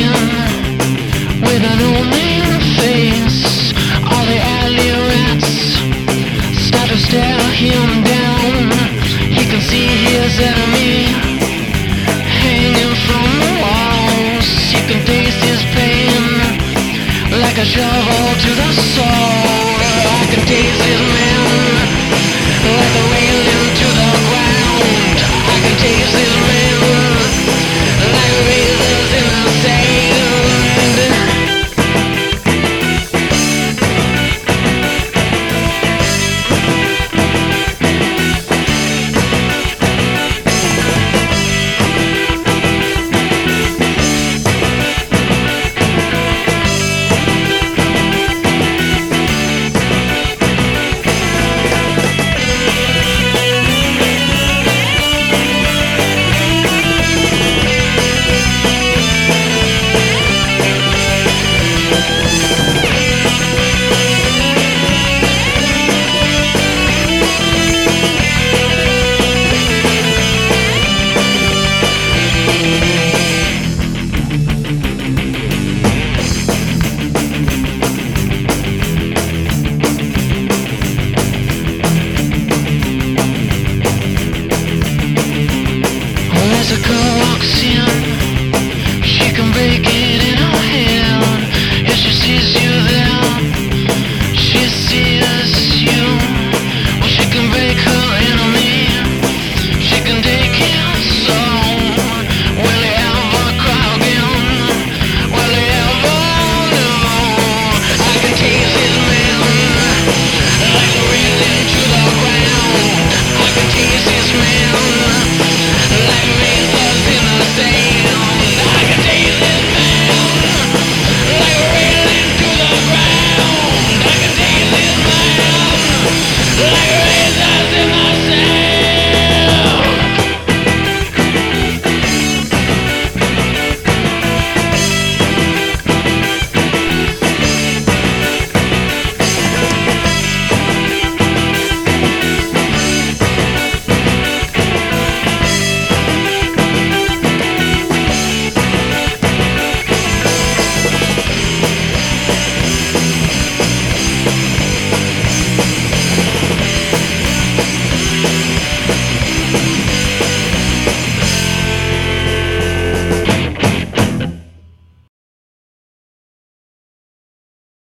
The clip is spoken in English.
with an face. All the alley rats start to stare him down. He can see his enemy hanging from the walls. Can taste his pain like a shovel to the soul. I can taste his Yeah.